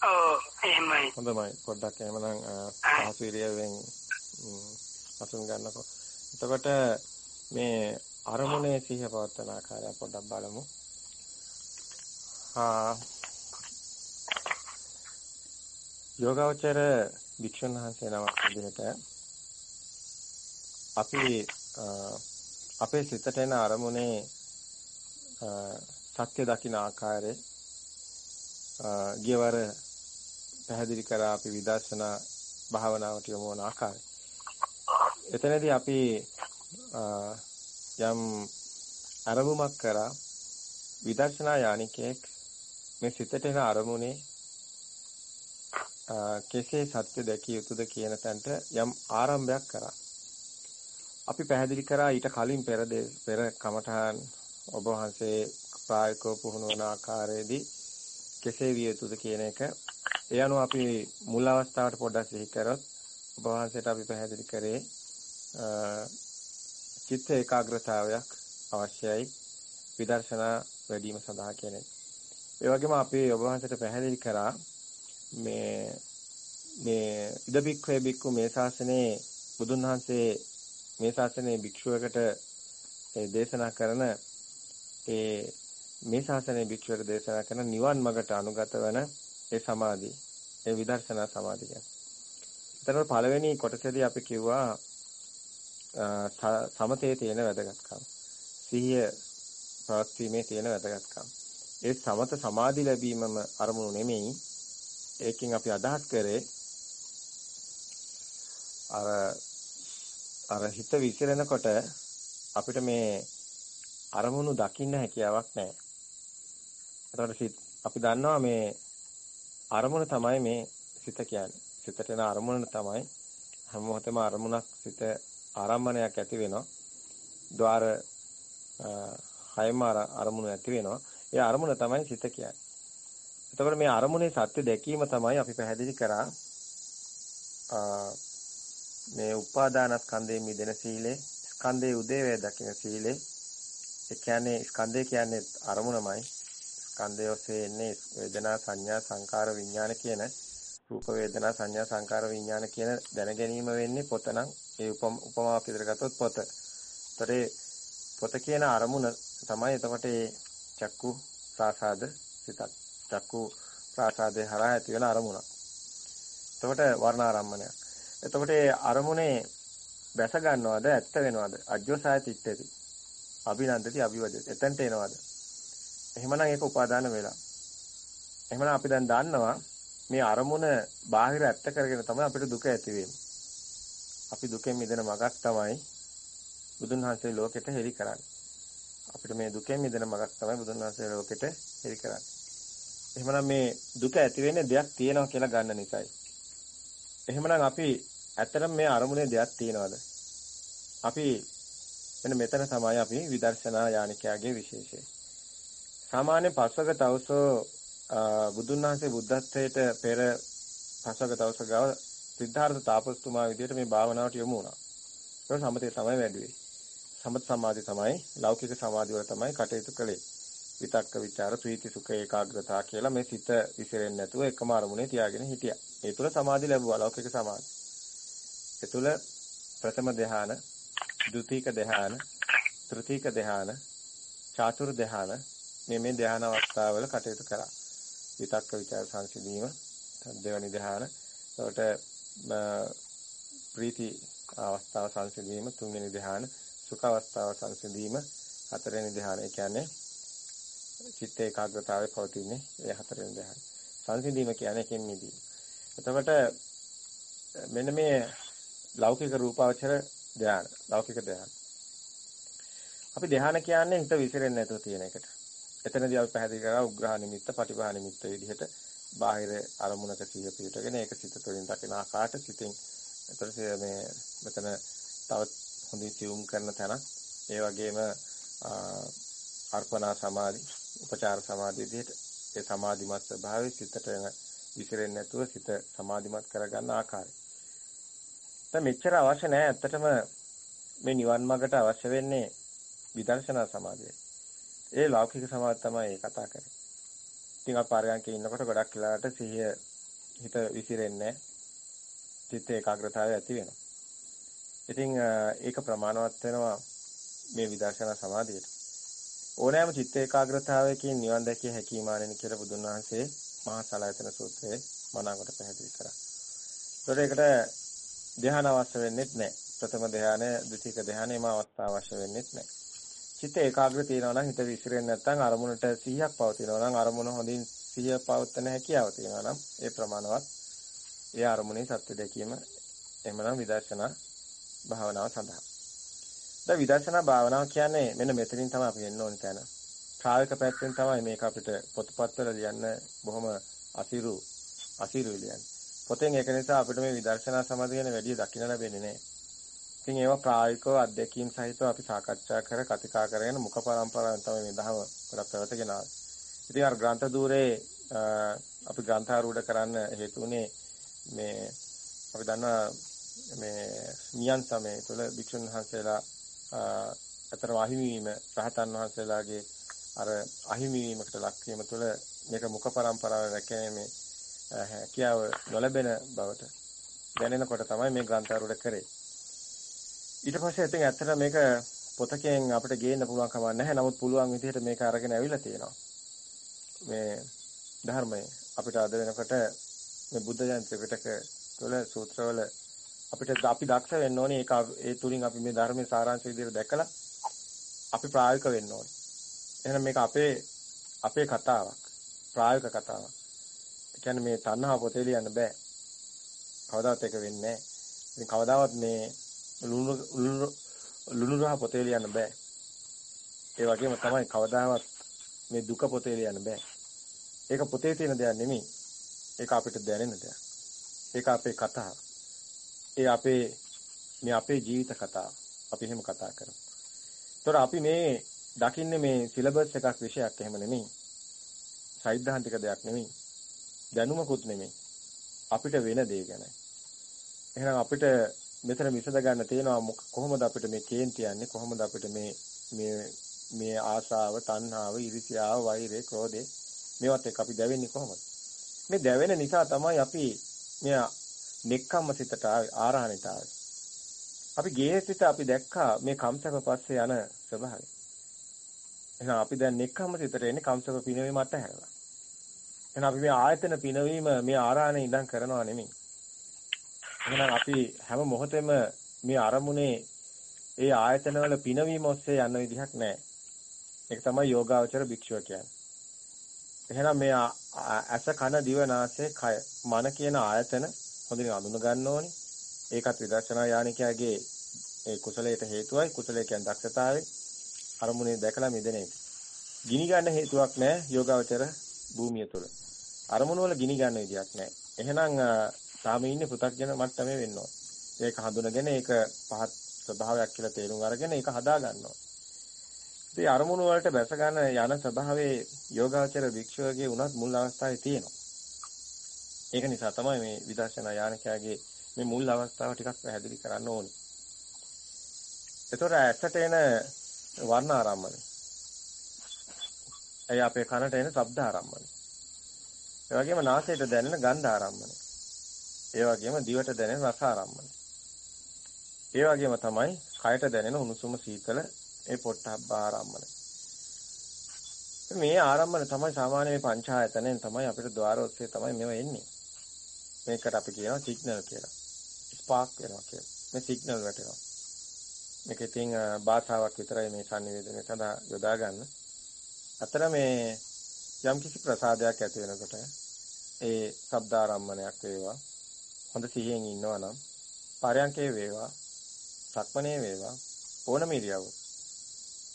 ඔව් එහෙමයි. හොඳයි. පොඩ්ඩක් එහෙමනම් පහසු ඉරියව්වෙන් අසුන් ගන්නකො. එතකොට මේ අරමුණේ සිහිය පවත්වන ආකාරය පොඩ්ඩක් බලමු. ආ යෝගාවචර වික්ෂුන් වහන්සේ නමක් විදිහට අපි අපේ සිතට එන අරමුණේ සත්‍ය දකින ආකාරය ගියවර පැහැදිලි කරා අපි විදර්ශනා භාවනාවට යොමු වන ආකාරය. එතනදී අපි යම් අරමුමක් කරා විදර්ශනා යානිකෙක් මේ සිතට එන අරමුණේ කෙසේ සත්‍ය දැකිය යුතුද කියන තැනට යම් ආරම්භයක් කරා. අපි පැහැදිලි කරා ඊට කලින් පෙර පෙර කමඨාන් ඔබ වහන්සේ ප්‍රායෝගිකව පුහුණු වන ආකාරයේදී කෙසේ විය යුතුද කියන එක ඒ අනුව අපි මුල් අවස්ථාවට පොඩ්ඩක් සිහි කරොත් ඔබ වහන්සේට අපි පැහැදිලි කරේ චිත්ත ඒකාග්‍රතාවයක් අවශ්‍යයි විදර්ශනා වැඩිම සඳහා කියන එක. ඒ වගේම අපි ඔබ වහන්සේට පැහැදිලි කරා මේ මේ ඉදබික්ඛේ බික්ඛු මේ ශාසනයේ බුදුන් වහන්සේ මේ ශාසනයේ භික්ෂුවකට දේශනා කරන ඒ මේ ශාසනයේ භික්ෂුවකට දේශනා කරන නිවන් මඟට අනුගත වන ඒ සමාධි ඒ විදර්ශනා සමාධිය. එතන පළවෙනි කොටසේදී අපි කිව්වා සමතේ තියෙන වැදගත්කම. සිහිය පවත්වීමේ තියෙන වැදගත්කම. ඒ සමත සමාධි ලැබීමම අරමුණු නෙමෙයි. ඒකෙන් අපි අදහස් කරේ අර අර හිත විසිරෙනකොට අපිට මේ අරමුණු දකින්න හැකියාවක් නැහැ. එතකොට අපි දන්නවා මේ අරමුණ තමයි මේ සිත කියන්නේ. සිතට එන අරමුණ තමයි හැම මොහොතෙම අරමුණක් සිත ආරම්භණයක් ඇති වෙනවා. ద్వාර හයම අරමුණු ඇති වෙනවා. ඒ අරමුණ තමයි සිත කියන්නේ. එතකොට මේ අරමුණේ සත්‍ය දැකීම තමයි අපි පැහැදිලි කරා මේ උපාදානස්කන්ධයේ මිදෙන සීලේ ස්කන්ධයේ උදේවැය දකින සීලේ ඒ කියන්නේ ස්කන්ධය කියන්නේ අරමුණමයි ස්කන්ධය ඔස්සේ එන්නේ වේදනා සංඥා සංකාර විඥාන කියන රූප වේදනා සංඥා සංකාර විඥාන කියන දැන ගැනීම වෙන්නේ පොත නම් ඒ උපමාවක් විතර ගත්තොත් පොත. ඒතරේ පොත කියන අරමුණ තමයි එතකොට ඒ චක්කු ප්‍රාසාද සිතක්. චක්කු ප්‍රාසාදේ හරහා ඇති වෙන අරමුණ. එතකොට වර්ණාරම්මණයක්. එතකොට ඒ අරමුණේ බැස ගන්නවද ඇත්ත වෙනවද? අජ්ජෝසාය තිට්ඨති. අභිනන්දති අභිවදති. එතනට එනවද? එහෙමනම් ඒක උපාදාන වෙලා. එහෙමනම් අපි දැන් දන්නවා මේ අරමුණ බාහිර ඇත්ත කරගෙන තමයි අපිට දුක ඇති වෙන්නේ. අපි දුකෙන් මිදෙන මගක් තමයි බුදුන් වහන්සේ ලෝකෙට හෙළි කරන්නේ. අපිට මේ දුකෙන් මිදෙන මගක් තමයි බුදුන් වහන්සේ ලෝකෙට හෙළි කරන්නේ. එහෙමනම් මේ දුක ඇති වෙන්නේ දෙයක් තියෙනවා කියලා ගන්න නිසායි. එහෙමනම් අපි ඇත්තටම මේ අරමුණේ දෙයක් තියනවාද? අපි මෙන්න මෙතන තමයි අපි විදර්ශනා යානිකයාගේ විශේෂය. සාමාන්‍ය පස්වක තවසෝ බුදුන් වහන්සේ බුද්ධත්වයට පෙර පස්වක තවස ගාව සිද්ධාර්ථ තාපස්තුමා විදිහට මේ භාවනාවට යොමු වුණා. ඒක සමතේ තමයි වැඩි සමත සමාධි තමයි ලෞකික සමාධි වල තමයි කටයුතු කළේ. විතක්ක ਵਿਚාර ප්‍රීති සුඛ ඒකාග්‍රතාව කියලා මේ සිත විසිරෙන්නේ නැතුව එකම අරමුණේ තියාගෙන හිටියා. ඒ තුල සමාධි ලැබුවා ලෞකික සමාධි. ඒ තුල ප්‍රථම ධ්‍යාන, ද්විතීක ධ්‍යාන, තෘතීක ධ්‍යාන, චාතුර් ධ්‍යාන මේ මේ ධ්‍යාන අවස්ථාවල කටයුතු කරා. විතක්ක ਵਿਚාර සංසිඳීම දෙවනි ධ්‍යාන. එතකොට ප්‍රීති අවස්ථාව සංසිඳීම තුන්වෙනි ධ්‍යාන සුඛ අවස්ථාව සංසිඳීම හතරවෙනි ධ්‍යාන ඒ කියන්නේ චිත්ත ඒකාග්‍රතාවයේ පවතින්නේ ඒ හතරවෙනි ධ්‍යාන සංසිඳීම කියන්නේ එකෙන් මිදීම එතකොට මෙන්න මේ ලෞකික රූපාවචර ධ්‍යාන ලෞකික ධ්‍යාන අපි ධ්‍යාන කියන්නේ හිත විසිරෙන්නේ නැතුව තියෙන එකට එතනදී අපි පැහැදිලි කරා උග්‍රහ නිමිත්ත පටිභා නිමිත්ත විදිහට බාහිර අරමුණක සිහිය පිටගෙන ඒක සිත තුළින් දකින ආකාරයට සිතින් එතකොට මේ මෙතන තව හොඳින් සියුම් කරන තැන ඒ වගේම අර්පණා සමාධි උපචාර සමාධි විදිහට ඒ සමාධිමත් ස්වභාවය සිතට එන විසිරෙන්නේ නැතුව සිත සමාධිමත් කරගන්න ආකාරය. දැන් මෙච්චර අවශ්‍ය නැහැ ඇත්තටම මේ නිවන් මාර්ගට අවශ්‍ය වෙන්නේ විදර්ශනා සමාධිය. ඒ ලෞකික සමාධිය තමයි කතා කරන්නේ. ඉතින් අපි පරයන්කේ ඉන්නකොට ගොඩක් වෙලාවට සිහිය හිත විසිරෙන්නේ චිත්ත ඒකාග්‍රතාවය ඇති වෙනවා. ඉතින් ඒක ප්‍රමාණවත් වෙනවා මේ විදර්ශනා සමාධියට. ඕනෑම චිත්ත ඒකාග්‍රතාවයකින් නිවන් දැකිය හැකි මානෙනි කියලා බුදුන් වහන්සේ මහා සලායතන සූත්‍රයේ මනාවකට පැහැදිලි කරා. ඒකට ඒකට ධ්‍යාන අවශ්‍ය වෙන්නේ නැහැ. ප්‍රථම ධ්‍යානය, ද්විතීක ධ්‍යානයේම අවස්ථාව අවශ්‍ය වෙන්නේ නැහැ. චිත්ත ඒකාග්‍ර තියෙනවා නම් හිත විසිරෙන්නේ නැත්නම් අරමුණට 100ක් පවතිනවා නම් අරමුණ හොඳින් 100 පවත්වන හැකියාව තියෙනවා නම් ඒ ප්‍රමාණවත් ඒ අරමුණේ සත්‍ය දැකීම එහෙමනම් විදර්ශනා භාවනාව සඳහා. දැන් විදර්ශනා භාවනාව කියන්නේ මෙන්න මෙතනින් තමයි අපි එන්න ඕනේ තැන. ප්‍රායෝගික පැත්තෙන් තමයි මේක අපිට පොත්පත්වල ලියන්න බොහොම අසිරු අසිරු ලියන්නේ. පොතෙන් ඒක නිසා අපිට මේ විදර්ශනා සමාධිය ගැන වැඩි දකින්න ලැබෙන්නේ නැහැ. ඉතින් ඒවා ප්‍රායෝගිකව අධ්‍යක්ීම් සහිතව අපි සාකච්ඡා කර කතිකා කරගෙන මුඛ පරම්පරාවෙන් තමයි මේ දහම ගොඩක් පැවතගෙන ආවේ. ඉතින් අර ග්‍රන්ථ දූරේ අපි ග්‍රන්ථාරූඪ කරන්න හේතු උනේ මේ අපි දන්නවා මේ නියන් සමයේ තුල භික්ෂුන් වහන්සේලා අතර අහිමි වීම රහතන් වහන්සේලාගේ අර අහිමි වීමකට ලක් වීම තුළ මේක මුඛ පරම්පරාව රැකීමේ හැකියාව නොලැබෙන බවට දැනෙනකොට තමයි මේ ග්‍රන්ථාරූඪ කරේ. ඊට පස්සේ ඉතින් ඇත්තට මේක පොතකින් අපිට ගේන්න පුළුවන් කමක් නැහැ. නමුත් පුළුවන් විදිහට මේක අරගෙන ඇවිල්ලා තියෙනවා. මේ ධර්මය අපිට අද වෙනකොට මේ බුද්ධ ජයන්ති පිටක තුළ සූත්‍රවල අපිට අපි දක්ෂ වෙන්න ඕනේ ඒක ඒ තුලින් අපි මේ ධර්මයේ සාරාංශ විදිහට දැකලා අපි ප්‍රායෝගික වෙන්න ඕනේ. එහෙනම් මේක අපේ අපේ කතාවක්. ප්‍රායෝගික කතාවක්. ඒ කියන්නේ මේ තණ්හාව පොතේ ලියන්න බෑ. කවදාවත් ඒක වෙන්නේ නැහැ. ඉතින් කවදාවත් මේ ලුණු ලුණු රහ පොතේ ලියන්න බෑ. ඒ වගේම තමයි කවදාවත් මේ දුක පොතේ ලියන්න බෑ. ඒක පොතේ තියෙන දෙයක් නෙමෙයි. ඒක අපිට දැනෙන දෙයක්. ඒක අපේ කතාව. ඒ අපේ මේ අපේ ජීවිත කතාව. අපි එහෙම කතා කරමු. ඒතොර අපි මේ දකින්නේ මේ සිලබස් එකක් විෂයක් එහෙම නෙමෙයි. සෛද්ධාන්තික දෙයක් නෙමෙයි. දැනුමකුත් නෙමෙයි. අපිට වෙන දේ ගැන. එහෙනම් අපිට මෙතන විසඳ ගන්න තියෙනවා කොහොමද අපිට මේ කේන්ති යන්නේ කොහොමද අපිට මේ මේ මේ ආශාව, තණ්හාව, iriසියාව, වෛරය, ක්‍රෝධය මේවත් එක්ක අපි දැවෙන්නේ කොහොමද? මේ දැවෙන නිසා තමයි අපි මේ නෙක්ඛම්ම සිතට ආරහණයට ආවේ. අපි ගේහසිත අපි දැක්කා මේ කම්සක පස්සේ යන ස්වභාවය. එහෙනම් අපි දැන් නෙක්ඛම්ම සිතට එන්නේ කම්සක පිනවීම අතහැරලා. එහෙනම් අපි මේ ආයතන පිනවීම මේ ආරාණේ ඉඳන් කරනවා නෙමෙයි. එහෙනම් අපි හැම මොහොතෙම මේ අරමුණේ ඒ ආයතනවල පිනවීම ඔස්සේ යන විදිහක් නැහැ. ඒක තමයි යෝගාවචර භික්ෂුව කියන්නේ. එහෙනම් මේ ඇස කන දිව නාසය කය මන කියන ආයතන හොඳින් අඳුන ගන්න ඕනි. ඒකත් විදර්ශනා යානිකයාගේ ඒ කුසලයට හේතුවයි. කුසලය කියන්නේ දක්ෂතාවය. අරමුණේ දැකලා මිදෙන එක. ගිනි ගන්න හේතුවක් නැහැ යෝගාවචර භූමිය තුළ. අරමුණ වල ගිනි ගන්න විදියක් නැහැ. එහෙනම් තාම ඉන්නේ පෘථග්ජන මට්ටමේ වෙන්න ඕන. ඒක හඳුනගෙන ඒක පහත් ස්වභාවයක් කියලා තේරුම් අරගෙන ඒක හදා ගන්නවා. ඉතින් අරමුණු වලට බැස ගන්න යන ස්වභාවයේ යෝගාචර වික්ෂෝගේ උනත් මුල් අවස්ථාවේ තියෙනවා. ඒක නිසා තමයි මේ විදර්ශනා යානිකයාගේ මේ මුල් අවස්ථාව ටිකක් පැහැදිලි කරන්න ඕනේ. එතකොට ඇත්තට එන වර්ණ ආරම්මණය. එය අපේ කනට එන ශබ්ද ආරම්මණය. ඒ වගේම නාසයට දැනෙන ගන්ධ ආරම්මණය. ඒ වගේම දිවට දැනෙන රස ආරම්මන. ඒ වගේම තමයි කයට දැනෙන උණුසුම සීතල ඒ පොට්ටබ්බ ආරම්මන. මේ ආරම්මන තමයි සාමාන්‍ය මේ පංචායතනෙන් තමයි අපිට ద్వාර ඔස්සේ තමයි මේව එන්නේ. මේකට අපි කියනවා සිග්නල් කියලා. ස්පාර්ක් වෙනවා කියලා. මේ සිග්නල් වැටෙනවා. මේක ඉතින් භාෂාවක් විතරයි මේ sannivedana සඳහා යොදා ගන්න. අතර මේ යම්කිසි ප්‍රසාදයක් ඇති වෙනකොට ඒ ශබ්දාරම්මණයක් වේවා හොඳ සිහියෙන් ඉන්නවා නම් පරයන්කේ වේවා සක්මනේ වේවා ඕනම ඉරියව්ව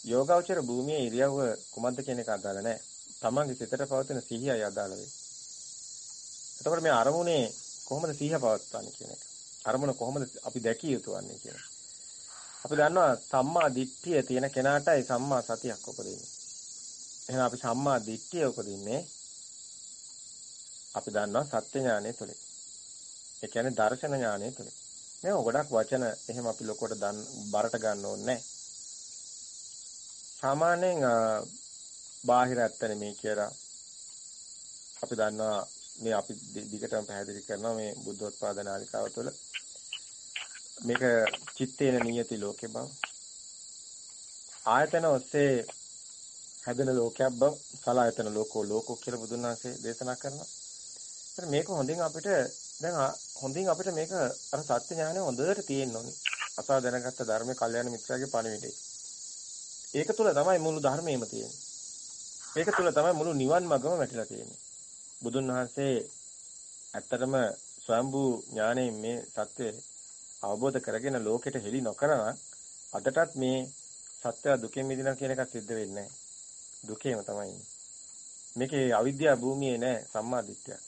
යෝගාවචර භූමියේ ඉරියව්ව කුමද්ද කියන එක අදාළ නැහැ. තමන්ගේ සිතට පවතින සිහියයි අදාළ වෙන්නේ. එතකොට මේ අරමුණේ කොහොමද සිහිය පවත්වන්නේ කියන එක. අරමුණ කොහොමද අපි දැකිය යුතු වන්නේ කියන එක. අපි දන්නවා සම්මා දිට්ඨිය තියෙන කෙනාටයි සම්මා සතියක් උපදින්නේ. එහෙනම් අපි සම්මා දිට්ඨිය උපදින්නේ අපි දන්නවා සත්‍ය ඥානය තුළින්. ඒ කියන්නේ දර්ශන ඥානය තුළ. මේ ගොඩක් වචන එහෙම අපි ලොකුවට බරට ගන්න ඕනේ නැහැ. සාමාන්‍යයෙන් බාහිර ඇත්ත නෙමේ කියලා අපි දන්නවා මේ අපි දිගටම පැහැදිලි කරනවා මේ බුද්ධෝත්පාද නාලිකාව තුළ මේක චිත්තේන නියති ලෝකේ බව. ආයතන ඔස්සේ හැදෙන ලෝකයක් බව සලායතන ලෝකෝ ලෝකෝ කියලා බුදුන් වහන්සේ දේශනා කරනවා. ඒත් මේක හොඳින් අපිට දැන් හොඳින් අපිට මේක අර සත්‍ය ඥානය හොඳට තියෙන්න ඕනේ. අසා දැනගත්ත ධර්මයේ කල්යාණ මිත්‍රාගේ පණිවිඩේ. ඒක තුල තමයි මුළු ධර්මයේම තියෙන්නේ. ඒක තුල තමයි මුළු නිවන් මගම වැටිලා තියෙන්නේ. බුදුන් වහන්සේ ඇත්තටම ස්වයම්බු ඥාණයෙන් මේ සත්‍ය අවබෝධ කරගෙන ලෝකෙට හෙළි නොකරන අදටත් මේ සත්‍ය දුකෙන් මිදිනවා කියන එක සිද්ධ වෙන්නේ නැහැ. දුකේම තමයි. මේකේ අවිද්‍යා භූමියේ නෑ සම්මා දිට්ඨිය.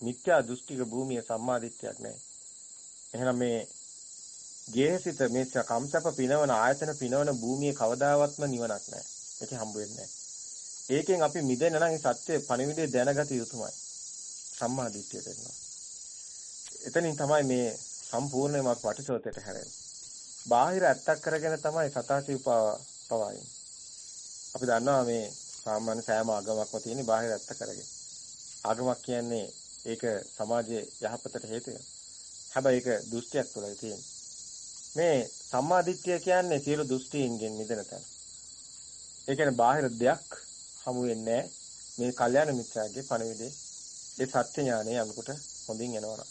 මිත්‍යා දෘෂ්ටික භූමියේ සම්මා දිට්ඨියක් නෑ. එහෙනම් මේ ගේහසිත මේ කම්සප පිනවන ආයතන පිනවන භූමියේ කවදාවත්ම නිවනක් නෑ. ඒක හම්බ වෙන්නේ නෑ. ඒකෙන් අපි මිදෙන්න නම් මේ සත්‍ය පණිවිඩය දැනගත යුතුමයි. සම්මා දිට්ඨිය දෙන්නවා. එතනින් තමයි මේ සම්පූර්ණයෙන්ම පටිසෝතයට හැරෙන්නේ. බාහිර ඇත්තක් කරගෙන තමයි සතාසි පවයින්. අපි දන්නවා මේ සාමාන්‍ය සෑම ආගමක්ම තියෙන බාහිර ඇත්ත කරගෙන. ආගමක් කියන්නේ ඒක සමාජයේ යහපතට හේතු වෙනවා. හැබැයි ඒක දෘෂ්ටියක් තුළයි තියෙන්නේ. මේ සම්මා දිට්ඨිය කියන්නේ සියලු දෘෂ්ටීන්ගෙන් මිදෙන තැන. ඒ කියන්නේ බාහිර දෙයක් හමු වෙන්නේ මේ කල්යාණ මිත්‍යාගේ පණවිඩේ ඒ සත්‍ය ඥානය යනකොට හොඳින් එනවනම්.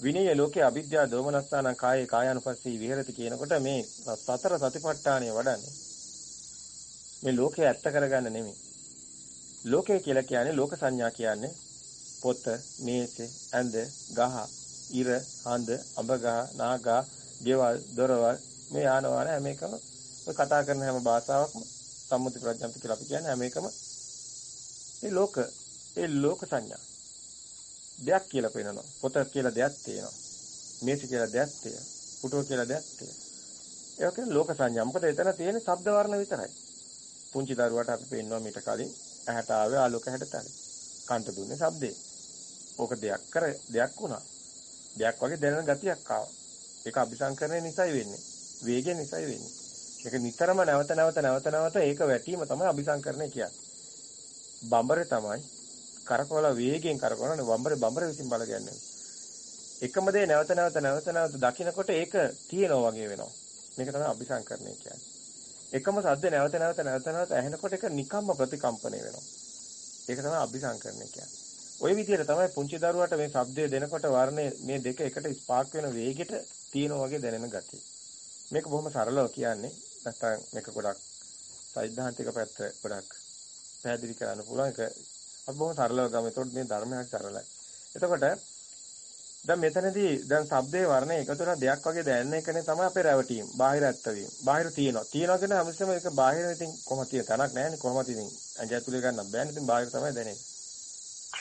විනය ලෝකේ අවිද්‍යාව දෝමනස්සාන කායේ කායानुපස්සී විහෙරති කියනකොට මේ සතර සතිපට්ඨානය වඩන්නේ. මේ ලෝකේ ඇත්ත කරගන්න නෙමෙයි. ලෝකය කියලා කියන්නේ ලෝක සංඥා කියන්නේ පොත, මේස, ඇඳ, ගහ, ඉර, හඳ, අඹ ගහ, නාගා, ගෙවල්, දොරවල් මේ යාන වාහන හැම එකම ඔය කතා කරන හැම භාෂාවක්ම සම්මුති ප්‍රඥාන්ත කියලා අපි කියන්නේ හැම එකම ඒ ලෝක ඒ ලෝක සංඥා දෙයක් කියලා පේනවා. පොත කියලා දෙයක් තියෙනවා. මේස කියලා දෙයක් තියෙනවා. පුටුව කියලා දෙයක් තියෙනවා. ඒක කියන්නේ ලෝක සංඥා. මොකද එතන තියෙන ශබ්ද වර්ණ විතරයි. පුංචි දරුවාට අපි පෙන්නවා මීට කලින් ඇහැට ආවේ ආලෝක හැඩතල. කන්ට දුන්නේ ශබ්දේ. ඕක දෙයක් කර දෙයක් වුණා. දෙයක් වගේ දැනෙන ගතියක් ආවා. ඒක අபிසංකරණය නිසායි වෙන්නේ. වේගය නිසායි වෙන්නේ. ඒක නිතරම නැවත නැවත නැවත නැවත ඒක වැටීම තමයි අபிසංකරණය කියන්නේ. බඹරේ තමයි කරකවල වේගයෙන් කරකවන බඹරේ බඹරේ විසින් බලගන්නේ. එකම දේ නැවත නැවත නැවත නැවත දකිනකොට ඒක තියෙනවා වගේ වෙනවා. මේක තමයි අபிසංකරණය කියන්නේ. එකම සද්ද නැවත නැවත නැවත නැවත ඇහෙනකොට ඒක නිකම්ම ප්‍රතිකම්පණය වෙනවා. ඒක තමයි අபிසංකරණය කියන්නේ. ওই විදිහට තමයි පුංචි දරුවාට මේ ශබ්දය දෙනකොට වර්ණය මේ දෙක එකට ස්පාර්ක් වෙන වේගෙට තියෙනා වගේ දැනෙන ගතිය. මේක බොහොම සරලව කියන්නේ. නැත්නම් මේක ගොඩක් සෛද්ධාන්තික පැත්ත ගොඩක් පැහැදිලි කරන්න පුළුවන්. ඒක අපි බොහොම සරලව ගමු. ඒතකොට මේ ධර්මයක් සරලයි. එතකොට දැන් මෙතනදී දැන් shabdේ වර්ණය එකතු වෙන දෙයක් වගේ දැනෙන එකනේ තමයි අපේ රැවටීම. බාහිර ඇත්ත වීම. බාහිර තියෙනවා. තියෙනවා කියන හැමතිස්සෙම ඒක බාහිර ඉතින් කොහොමද තියෙන තැනක් නැහැ නේ කොහොමද ඉතින් ඇඟ ඇතුලේ ගන්න බෑනේ. ඉතින් බාහිර තමයි දැනෙන්නේ.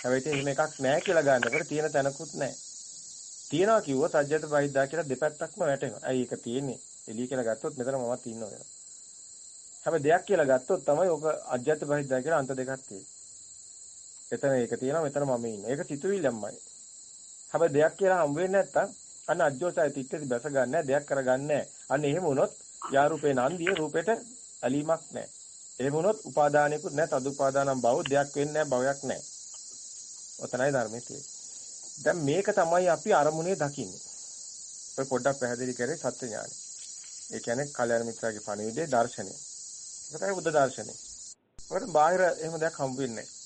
හැබැයි ඉතින් මේකක් නැහැ කියලා ගන්නකොට තියෙන තැනකුත් නැහැ. තියනවා කිව්වොත් අජ්‍යත බහිද්දා කියලා දෙපැත්තක්ම වැටෙනවා. ඇයි ඒක තියෙන්නේ? එළිය කියලා ගත්තොත් මෙතන මමත් ඉන්නවා වෙනවා. හැබැයි දෙයක් කියලා ගත්තොත් තමයි ඕක අජ්‍යත බහිද්දා කියලා අන්ත දෙකක් තියෙන්නේ. එතන ඒක තියෙනවා මෙතන මම ඉන්නවා. ඒක සිතුවිල්ලම්මයි. හැබැයි දෙයක් කියලා හම්බ වෙන්නේ නැත්තම් අන්න අජ්ජෝසය තිත්තේ බැස ගන්නෑ දෙයක් කරගන්නේ අන්න එහෙම වුණොත් යා රූපේ නන්දිය රූපෙට ඇලීමක් නැහැ. එහෙම වුණොත් උපාදානිකුත් නැහැ තදුපාදානම් බව දෙයක් වෙන්නේ නැහැ භවයක් නැහැ. ඔතනයි ධර්මයේ තියෙන්නේ. දැන් මේක තමයි අපි අරමුණේ දකින්නේ. ඔය පොඩ්ඩක් පැහැදිලි කරේ සත්‍ය ඥානෙ. ඒ කියන්නේ කල්‍යාණ මිත්‍රාගේ පණිවිඩේ දර්ශනය. ඒක තමයි බුද්ධ දර්ශනය. ඔකට බාහිර එහෙම දෙයක් හම්බ වෙන්නේ නැහැ.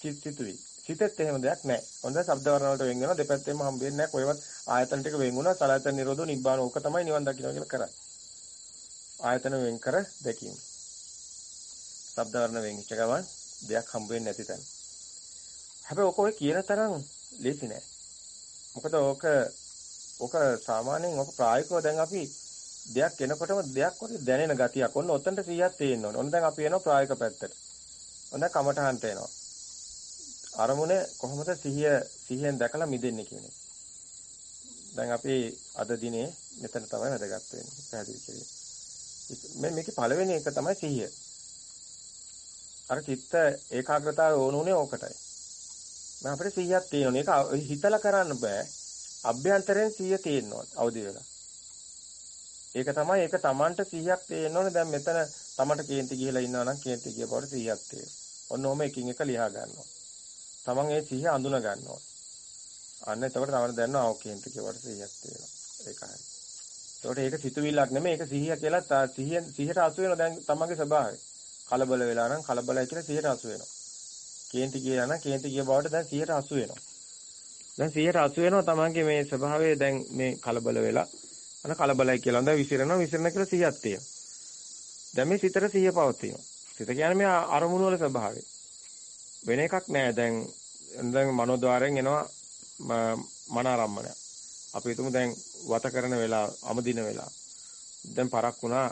චිත්තිතුයි. සිතෙත් එහෙම දෙයක් නැහැ. හොඳ ශබ්ද වර්ණ වලට වෙන් වෙනවා දෙපැත්තෙම හම්බ වෙන්නේ නැහැ. කොහෙවත් ආයතන ටික වෙන් වුණා සලආයතන නිරෝධෝ නිබ්බාන ඕක තමයි නිවන් දකින්න කියලා කරන්නේ. ආයතන වෙන් කර දැකීම. ශබ්ද වර්ණ වෙන් වෙච්ච ගමන් දෙයක් හම්බ වෙන්නේ නැති තැන. හැබැයි ඔක ඔය කියන තරම් ලේසි නෑ. මොකද ඕක ඕක සාමාන්‍යයෙන් ඕක ප්‍රායෝගිකව දැන් අපි දෙයක් එනකොටම දෙයක් වගේ දැනෙන ගතියක්. ඔන්න ඔතනට 100ක් තියෙන්න ඕනේ. ඔන්න දැන් අපි එනවා ප්‍රායෝගික පැත්තට. ඔන්න කමටහන්ට එනවා. අරමුණ කොහොමද සිහිය සිහියෙන් දැකලා මිදෙන්නේ කියන එක. දැන් අපි අද දිනේ මෙතන තමයි වැදගත් වෙන්නේ. පැහැදිලි කිරීම. මේ මේකේ පළවෙනි එක තමයි සිහිය. අර චිත්ත ඒකාග්‍රතාවය ඕනුනේ ඕකටයි. මම අපිට 100ක් තියෙනවා. ඒක හිතලා කරන්න බෑ. අභ්‍යන්තරයෙන් 100 තියෙනවා අවදි වෙලා. ඒක තමයි ඒක Tamanට 100ක් තියෙන්න ඕනේ. දැන් මෙතන Tamanට කේන්ති ගිහලා ඉන්නවා නම් කේන්ති ගිය බවට 100ක් තියෙනවා. ඔන්න ඔහම එකින් එක ලියා ගන්නවා. තමන් ඒ සිහිය අඳුන ගන්න ඕනේ. අන්න එතකොට තමයි දැනනවා ඕකේන්ට කියවට සිහියක් තියෙනවා. ඒකයි. එතකොට ඒක සිතුවිල්ලක් නෙමෙයි ඒක සිහිය කියලා සිහිය සිහියට අසු වෙනවා දැන් තමන්ගේ ස්වභාවය. කලබල වෙලා නම් කලබලයි කියලා සිහියට අසු වෙනවා. කේන්ති කියලා නම් කේන්ති කිය බවට දැන් සිහියට අසු වෙනවා. දැන් සිහියට අසු වෙනවා තමන්ගේ මේ ස්වභාවය දැන් මේ කලබල වෙලා අන කලබලයි කියලා දැන් විසිරෙනවා විසිරෙන කියලා සිහියක් තියෙනවා. දැන් මේ සිතට සිහිය පවතිනවා. සිත කියන්නේ මේ අරමුණු වල ස්වභාවය. වෙන එකක් නෑ දැන් දැන් මනෝද්වාරයෙන් එනවා මනාරම්මණය. අපි හිතමු දැන් වත කරන වෙලාව, අමදින වෙලාව. දැන් පරක් වුණා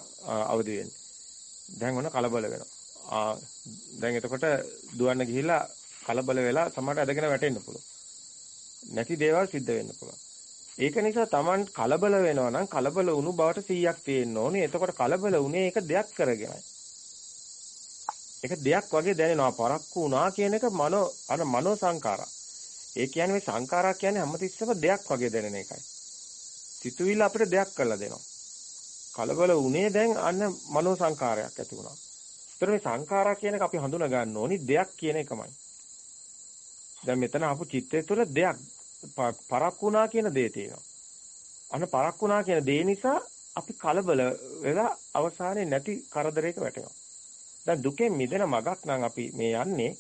අවදි වෙන්න. දැන් ඔන්න කලබල වෙනවා. දැන් එතකොට දුවන්න ගිහිල්ලා කලබල වෙලා සමහරට ඇදගෙන වැටෙන්න පුළුවන්. නැති දේවල් සිද්ධ වෙන්න පුළුවන්. ඒක නිසා Taman කලබල වෙනවා නම් කලබල වුණු බවට 100ක් තියෙන්න ඕනේ. එතකොට කලබල වුණේ ඒක දෙයක් කරගෙනයි. ඒක දෙයක් වගේ දැනෙනවා. පරක්කු වුණා කියන එක මනෝ අර මනෝ සංකාරා. ඒ කියන්නේ මේ සංකාරා කියන්නේ හැමතිස්සෙම දෙයක් වගේ දැනෙන එකයි. සිතුවිල්ල අපිට දෙයක් කරලා දෙනවා. කලබල වුණේ දැන් අන්න මනෝ සංකාරයක් ඇති වුණා. ඒතර මේ සංඛාරා කියන එක අපි හඳුනා ගන්න ඕනි දෙයක් කියන එකමයි. දැන් මෙතන ආපු චිත්තය තුළ දෙයක් පරක්කුණා කියන දේ තියෙනවා. අන්න පරක්කුණා කියන දේ නිසා අපි කලබල වෙලා අවසානයේ නැති කරදරයක වැටෙනවා. දැන් දුකෙන් මිදෙන මගක් නම් අපි මේ යන්නේ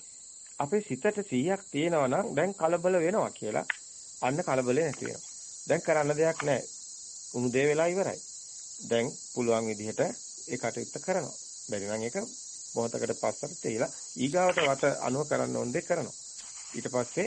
අපේ සිතට 100ක් තියෙනවා නම් දැන් කලබල වෙනවා කියලා අන්න කලබලේ නැති වෙනවා. දැන් කරන්න දෙයක් නැහැ. උණු දේ වෙලා ඉවරයි. දැන් පුළුවන් විදිහට ඒ කටයුත්ත කරනවා. බැරි නම් ඒක මොහොතකට පස්සට තියලා ඊගාවට වත අනුව කරන්න ඕන දේ කරනවා. ඊට පස්සේ